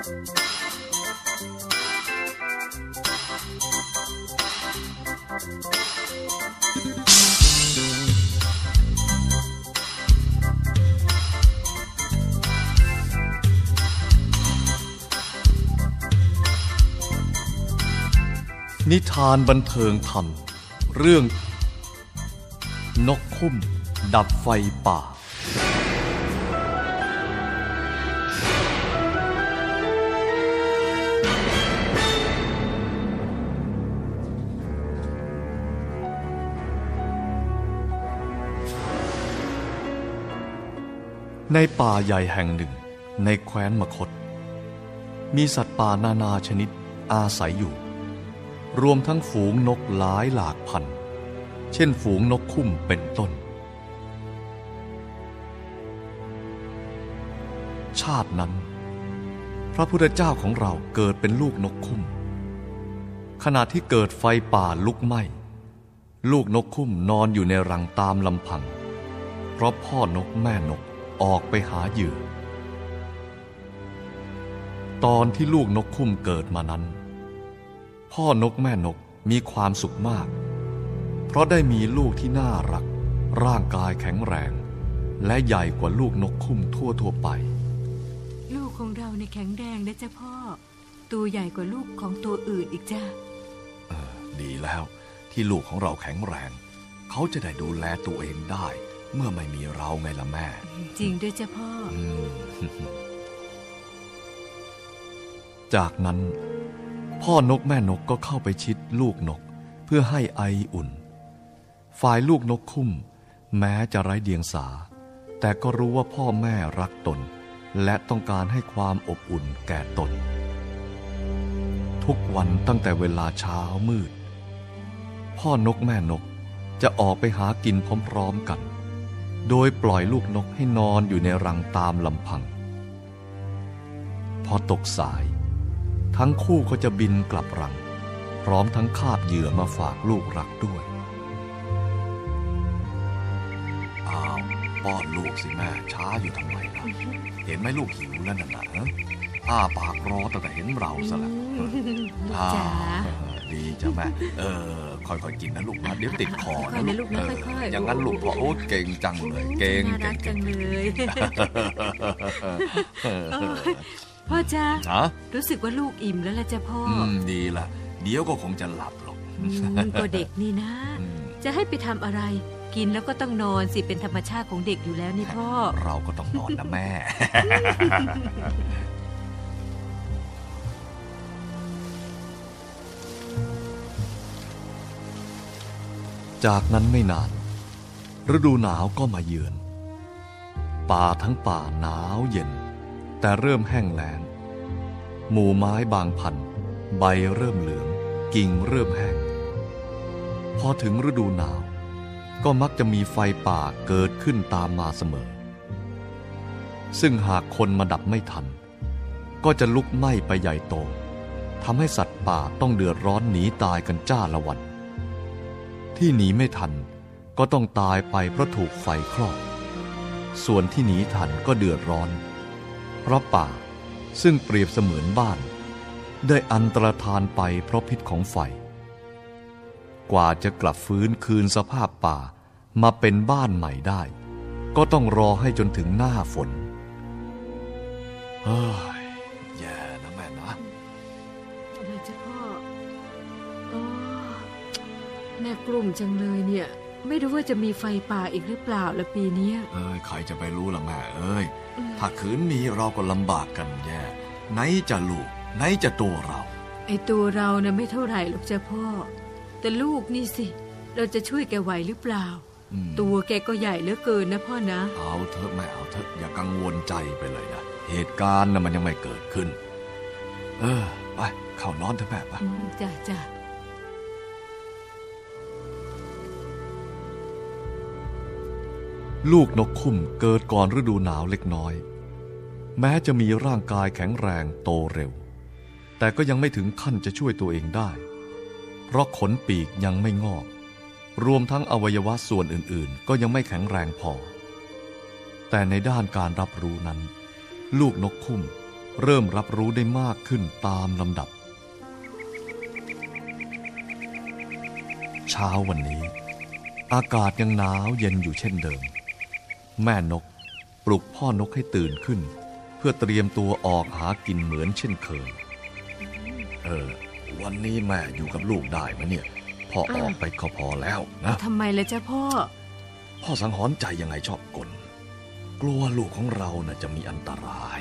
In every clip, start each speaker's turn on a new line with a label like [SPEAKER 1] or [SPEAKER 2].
[SPEAKER 1] นิทานบันเทิงธรรม เรื่อง นกคุ้ม ดับไฟป่า ในป่าใหญ่แห่งหนึ่งในแคว้นมคต มีสัตว์ป่านานาชนิดอาศัยอยู่ รวมทั้งฝูงนกหลายหลากพัน เช่นฝูงนกคุ้มเป็นต้น ชาตินั้น พระพุทธเจ้าของเราเกิดเป็นลูกนกคุ้ม ขณะที่เกิดไฟป่าลุกไหม้ ลูกนกคุ้มนอนอยู่ในรังตามลำพัง เพราะพ่อนกแม่นก ออกไปหาเหยื่อ ตอนที่ลูกนกคุ้มเกิดมานั้น พ่อนกแม่นกมีความสุขมาก เพราะได้มีลูกที่น่ารัก ร่างกายแข็งแรง และใหญ่กว่าลูกนกคุ้มทั่วทั่วๆไป
[SPEAKER 2] ลูกของเราในแข็งแรงนะจ๊ะพ่อ ตัวใหญ่กว่าลูกของตัวอื่นอีกจ้ะ
[SPEAKER 1] เออดีแล้วที่ลูกของเราแข็งแรง เขาจะได้ดูแลตัวเองได้ เมื่อไม่มีเราไงล่ะแม่
[SPEAKER 2] จริงด้วยจ้ะพ่อ
[SPEAKER 1] อืมจากนั้น พ่อนกแม่นกก็เข้าไปชิดลูกนกเพื่อให้ไออุ่น ฝ่ายลูกนกคุ้ม แม้จะไร้เดียงสา แต่ก็รู้ว่าพ่อแม่รักตน และต้องการให้ความอบอุ่นแก่ตน ทุกวันตั้งแต่เวลาเช้ามืด พ่อนกแม่นกจะออกไปหากินพร้อมๆกัน โดยปล่อยลูกนกให้นอนอยู่ในรังตามลำพัง พอตกสาย ทั้งคู่ก็จะบินกลับรัง พร้อมทั้งคาบเหยื่อมาฝากลูกรักด้วย อ้าวป้อนลูกสิแม่ช้าอยู่ทำไมล่ะ เห็นไหมลูกหิวแล้วนั่นน่ะฮะอ้าปากรอตั้งแต่เห็นเราซะแล้ว
[SPEAKER 2] ลูกจ๋า
[SPEAKER 1] เออดีจ้ะแม่ เออ ค่อยๆกินนะลูกนะเดี๋ยวติดคอ
[SPEAKER 2] ค่อยๆนะลูกนะ
[SPEAKER 1] เค่
[SPEAKER 2] อยๆ
[SPEAKER 1] อย่างนั้นลูกพอโอ้เก่งจังเลยเก่ง
[SPEAKER 2] น่า
[SPEAKER 1] เก่
[SPEAKER 2] รั
[SPEAKER 1] ง
[SPEAKER 2] ก
[SPEAKER 1] เก่
[SPEAKER 2] จั
[SPEAKER 1] ง
[SPEAKER 2] งเลย
[SPEAKER 1] เออ
[SPEAKER 2] โอ้ยพ่อจ้า
[SPEAKER 1] ฮะ
[SPEAKER 2] รู้สึกว่าลูกอิ่มแล้วล่ะจ้ะพ่อ
[SPEAKER 1] อื
[SPEAKER 2] อ
[SPEAKER 1] มดีละเดี๋ยวก็คงจะหลับหรอก
[SPEAKER 2] อืมก็เด็กนี่นะ
[SPEAKER 1] อืม
[SPEAKER 2] จะให้ไปทำอะไรกินแล้วก็ต้องนอนสิเป็นธรรมชาติของเด็กอยู่แล้วนี่พ่อ
[SPEAKER 1] เราก็ต้องนอนนะแม่ จากนั้นไม่นาน ฤดูหนาวก็มาเยือน ป่าทั้งป่าหนาวเย็น แต่เริ่มแห้งแล้ง หมู่ไม้บางพันใบเริ่มเหลือง กิ่งเริ่มแห้ง พอถึงฤดูหนาว ก็มักจะมีไฟป่าเกิดขึ้นตามมาเสมอ ซึ่งหากคนมาดับไม่ทัน ก็จะลุกไหม้ไปใหญ่โตทำให้สัตว์ป่าต้องเดือดร้อนหนีตายกันจ้าละวัน ที่หนีไม่ทันก็ต้องตายไปเพราะถูกไฟคลอก ส่วนที่หนีทันก็เดือดร้อน เพราะป่าซึ่งเปรียบเสมือนบ้าน ได้อันตรธานไปเพราะพิษของไฟ กว่าจะกลับฟื้นคืนสภาพป่ามาเป็นบ้านใหม่ได้ ก็ต้องรอให้จนถึงหน้าฝนเฮ้ย แม่
[SPEAKER 2] กลุ่มจังเลยเนี่ย ไม่รู้ว่าจะมีไฟป่าอีกหรือเปล่าละปีเนี้ย
[SPEAKER 1] เอ้ยใครจะไปรู้ล่ะแม่เอ้ย ถ้าขืนมีเราก็ลำบากกันแย่ไหนจะลูก ไหนจะตัวเรา
[SPEAKER 2] ไอตัวเรานะไม่เท่าไหร่หรอกจ้ะพ่อ แต่ลูกนี่สิ เราจะช่วยแกไหวหรือเปล่า
[SPEAKER 1] อืม
[SPEAKER 2] ตัวแกก็ใหญ่เหลือเกินนะพ่อนะ
[SPEAKER 1] เอาเถอะแม่เอาเถอะอย่ากังวลใจไปเลยนะ เหตุการณ์นะมันยังไม่เกิดขึ้น เออ ไป เข้านอนเถอะแม่ไป
[SPEAKER 2] อืมจ้ะจ้ะ
[SPEAKER 1] ลูกนกคุ้มเกิดก่อนฤดูหนาวเล็กน้อย แม้จะมีร่างกายแข็งแรงโตเร็ว แต่ก็ยังไม่ถึงขั้นจะช่วยตัวเองได้ เพราะขนปีกยังไม่งอก รวมทั้งอวัยวะส่วนอื่นๆ ก็ยังไม่แข็งแรงพอ แต่ในด้านการรับรู้นั้น ลูกนกคุ้มเริ่มรับรู้ได้มากขึ้นตามลำดับ เช้าวันนี้ อากาศยังหนาวเย็นอยู่เช่นเดิม แม่นก ปลุกพ่อนกให้ตื่นขึ้น เพื่อเตรียมตัวออกหากินเหมือนเช่นเคย เออ วันนี้แม่อยู่กับลูกได้ไหมเนี่ย พ่อออกไปก็พอแล้วนะ
[SPEAKER 2] ทำไมล่ะจ้าพ่อ
[SPEAKER 1] พ่อสังหรณ์ใจยังไงชอบกลกลัวลูกของเราน่ะจะมีอันตราย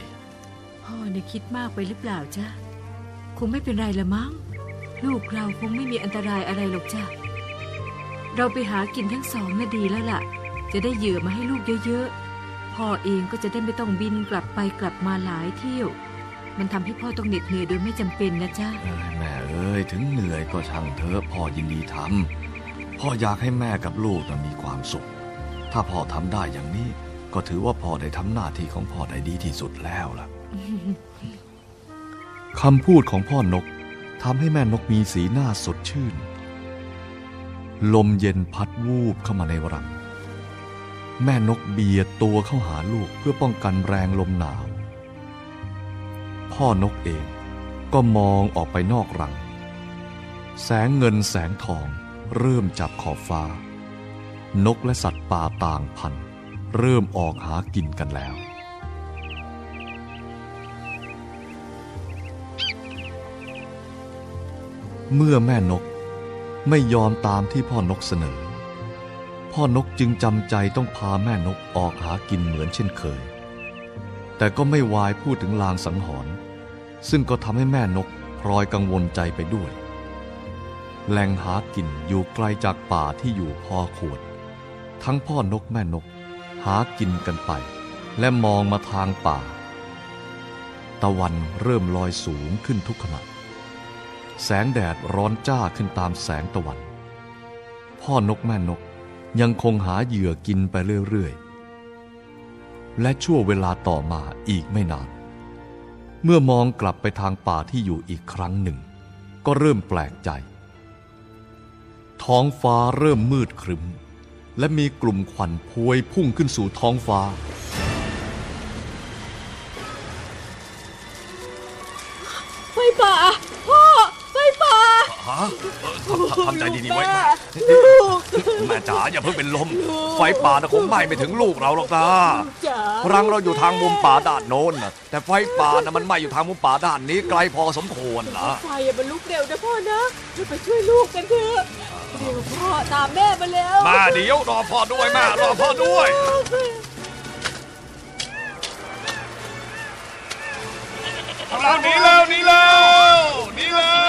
[SPEAKER 2] พ่อเนี่ยคิดมากไปหรือเปล่าจ้าคงไม่เป็นไรละมั้ง ลูกเราคงไม่มีอันตรายอะไรหรอกจ้าเราไปหากินทั้งสองน่ะดีแล้วล่ะ จะได้เหยื่อมาให้ลูกเยอะๆ พ่อเองก็จะได้ไม่ต้องบินกลับไปกลับมาหลายเที่ยว มันทำให้พ่อต้องเหน็ดเหนื่อยโดยไม่จำเป็นนะจ้า
[SPEAKER 1] เอ้ยแม่เอ้ยถึงเหนื่อยก็ช่างเถอะพ่อยินดีทำพ่ออยากให้แม่กับลูกน่ะมีความสุข ถ้าพ่อทำได้อย่างนี้ ก็ถือว่าพ่อได้ทำหน้าที่ของพ่อได้ดีที่สุดแล้วล่ะคำพูดของพ่อนกทำให้แม่นกมีสีหน้าสดชื่น ลมเย็นพัดวูบเข้ามาในรัง แม่นกเบียดตัวเข้าหาลูกเพื่อป้องกันแรงลมหนาว พ่อนกเองก็มองออกไปนอกรัง แสงเงินแสงทองเริ่มจับขอบฟ้า นกและสัตว์ป่าต่างพันธุ์ เริ่มออกหากินกันแล้ว เมื่อแม่นกไม่ยอมตามที่พ่อนกเสนอ พ่อนกจึงจำใจต้องพาแม่นกออกหากินเหมือนเช่นเคย แต่ก็ไม่วายพูดถึงลางสังหรณ์ซึ่งก็ทำให้แม่นกพลอยกังวลใจไปด้วย แหล่งหากินอยู่ไกลจากป่าที่อยู่พอขวด ทั้งพ่อนกแม่นกหากินกันไป และมองมาทางป่า ตะวันเริ่มลอยสูงขึ้นทุกขณะแสงแดดร้อนจ้าขึ้นตามแสงตะวัน พ่อนกแม่นก ยังคงหาเหยื่อกินไปเรื่อยๆ และชั่วเวลาต่อมาอีกไม่นาน เมื่อมองกลับไปทางป่าที่อยู่อีกครั้งหนึ่ง ก็เริ่มแปลกใจ ท้องฟ้าเริ่มมืดครึ้ม และมีกลุ่มควันพวยพุ่งขึ้นสู่ท้องฟ้า
[SPEAKER 2] ไฟป่าพ่อไฟป่า
[SPEAKER 1] ฮะทำใจดีๆไว้
[SPEAKER 2] ลูก
[SPEAKER 1] แม่จ๋าอย่าเพิ่งเป็นลม ไฟป่าน่ะคงไหม้ไม่ถึงลูกเราหรอกนะ
[SPEAKER 2] จ๋า
[SPEAKER 1] รังเราอยู่ทางมุมป่าด้านโน้นนะแต่ไฟป่าน่ะมันไหม้อยู่ทางมุมป่าด้านนี้ไกลพอสมควรนะ
[SPEAKER 2] ไฟอะมันลุกเร็วนะพ่อนะเราไปช่วยลูกกันเถอะเร็วพ่อตามแม่มาแล้ว
[SPEAKER 1] มาเดี๋ยวรอพ่อด้วยแม่รอพ่อด้วย
[SPEAKER 3] เราหนีเร็วหนีเร็วหนีเร็วใ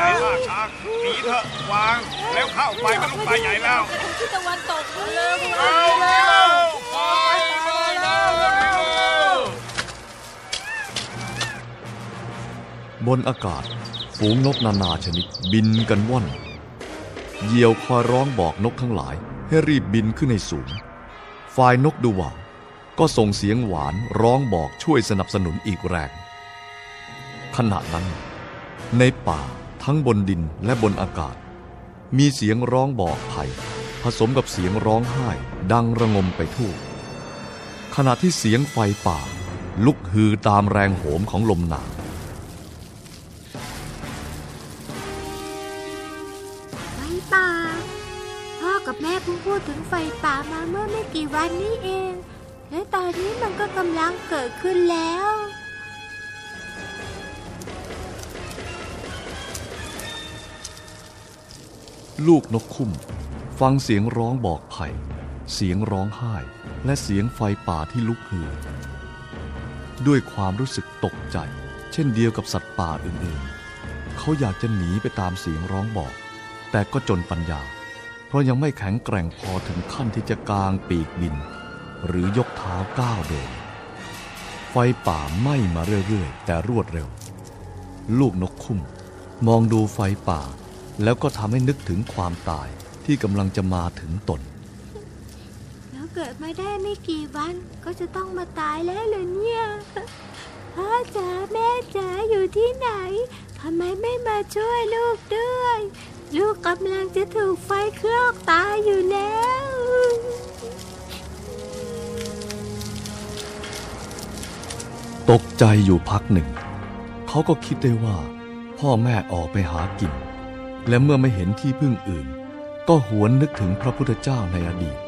[SPEAKER 3] หญ่มากช้างหนีเถอะวางแล้วเข้าไปมันลุกไปใหญ่แล้ว
[SPEAKER 2] ที่ตะวันตกเร็ว
[SPEAKER 3] เร็วเร็วไปไปเร็วเร็ว
[SPEAKER 1] บนอากาศฝูงนกนานาชนิดบินกันว่อนเหยี่ยวคอยร้องบอกนกทั้งหลายให้รีบบินขึ้นในสูง ฝ่ายนกดูว่าก็ส่งเสียงหวานร้องบอกช่วยสนับสนุนอีกแรง ขณะนั้นในป่า ทั้งบนดินและบนอากาศ มีเสียงร้องบอกภัย ผสมกับเสียงร้องไห้ ดังระงมไปทั่วขณะที่เสียงไฟป่า ลุกฮือตามแรงโหมของลมหนาว
[SPEAKER 4] ไฟป่า พ่อกับแม่เพิ่งพูดถึงไฟป่ามาเมื่อไม่กี่วันนี้เอง และตอนนี้มันก็กำลังเกิดขึ้นแล้ว
[SPEAKER 1] ลูกนกคุ้ม ฟังเสียงร้องบอกภัย เสียงร้องไห้ และเสียงไฟป่าที่ลุกฮือ ด้วยความรู้สึกตกใจ เช่นเดียวกับสัตว์ป่าอื่นๆ เขาอยากจะหนีไปตามเสียงร้องบอก แต่ก็จนปัญญา เพราะยังไม่แข็งแกร่งพอถึงขั้นที่จะกางปีกบิน หรือยกเท้าก้าวเดินไฟป่าไหม้มาเรื่อยๆ แต่รวดเร็ว ลูกนกคุ้ม มองดูไฟป่า แล้วก็ทำให้นึกถึงความตายที่กำลังจะมาถึงตน
[SPEAKER 4] แล้วเกิดมาได้ไม่กี่วันก็จะต้องมาตายแล้วเหรอเนี่ยพ่อจ๋าแม่จ๋าอยู่ที่ไหนทำไมไม่มาช่วยลูกด้วย ลูกกำลังจะถูกไฟคลอกตายอยู่แล้ว
[SPEAKER 1] ตตกใจอยู่พักหนึ่ง เขาก็คิดได้ว่า พ่อแม่ออกไปหากิน และเมื่อไม่เห็นที่พึ่งอื่น ก็หวนนึกถึงพระพุทธเจ้าในอดีต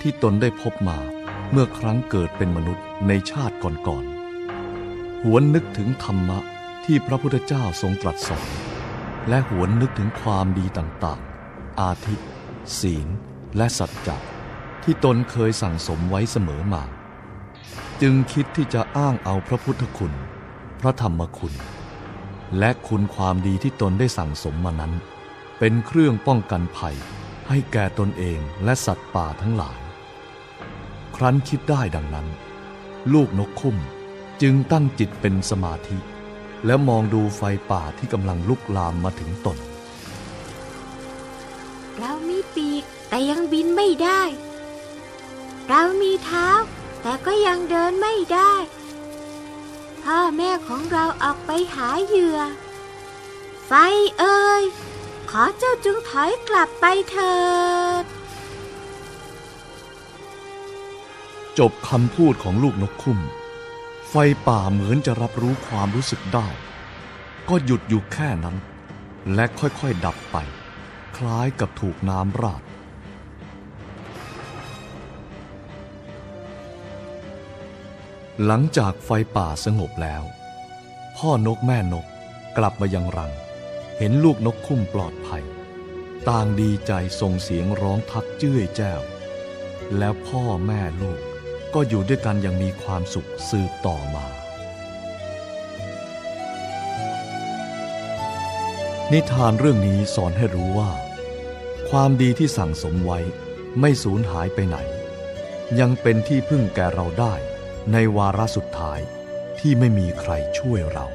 [SPEAKER 1] ที่ตนได้พบมาเมื่อครั้งเกิดเป็นมนุษย์ในชาติก่อนๆ หวนนึกถึงธรรมะที่พระพุทธเจ้าทรงตรัสสอนและหวนนึกถึงความดีต่างๆ อาทิศีล และสัจจะที่ตนเคยสั่งสมไว้เสมอมา จึงคิดที่จะอ้างเอาพระพุทธคุณ พระธรรมคุณ และคุณความดีที่ตนได้สั่งสมมานั้น เป็นเครื่องป้องกันภัย ให้แก่ตนเองและสัตว์ป่าทั้งหลาย ครั้นคิดได้ดังนั้น ลูกนกคุ้มจึงตั้งจิตเป็นสมาธิ แล้วมองดูไฟป่าที่กำลังลุกลามมาถึงตน
[SPEAKER 4] เรามีปีกแต่ยังบินไม่ได้ เรามีเท้า แต่ก็ยังเดินไม่ได้ พ่อแม่ของเราออกไปหาเหยื่อ ไฟเอ่ย ขอเจ้าจงถอยกลับไปเถิด
[SPEAKER 1] จบคำพูดของลูกนกคุ้ม ไฟป่าเหมือนจะรับรู้ความรู้สึกได้ ก็หยุดอยู่แค่นั้น และค่อยๆดับไป คล้ายกับถูกน้ำราดหลังจากไฟป่าสงบแล้ว พ่อนกแม่นกกลับมายังรัง เห็นลูกนกคุ้มปลอดภัย ต่างดีใจส่งเสียงร้องทักเจ้ยแจ้ว แล้วพ่อแม่ลูกก็อยู่ด้วยกันอย่างมีความสุขสืบต่อมา นิทานเรื่องนี้สอนให้รู้ว่า ความดีที่สั่งสมไว้ไม่สูญหายไปไหน ยังเป็นที่พึ่งแก่เราได้ในวาระสุดท้ายที่ไม่มีใครช่วยเรา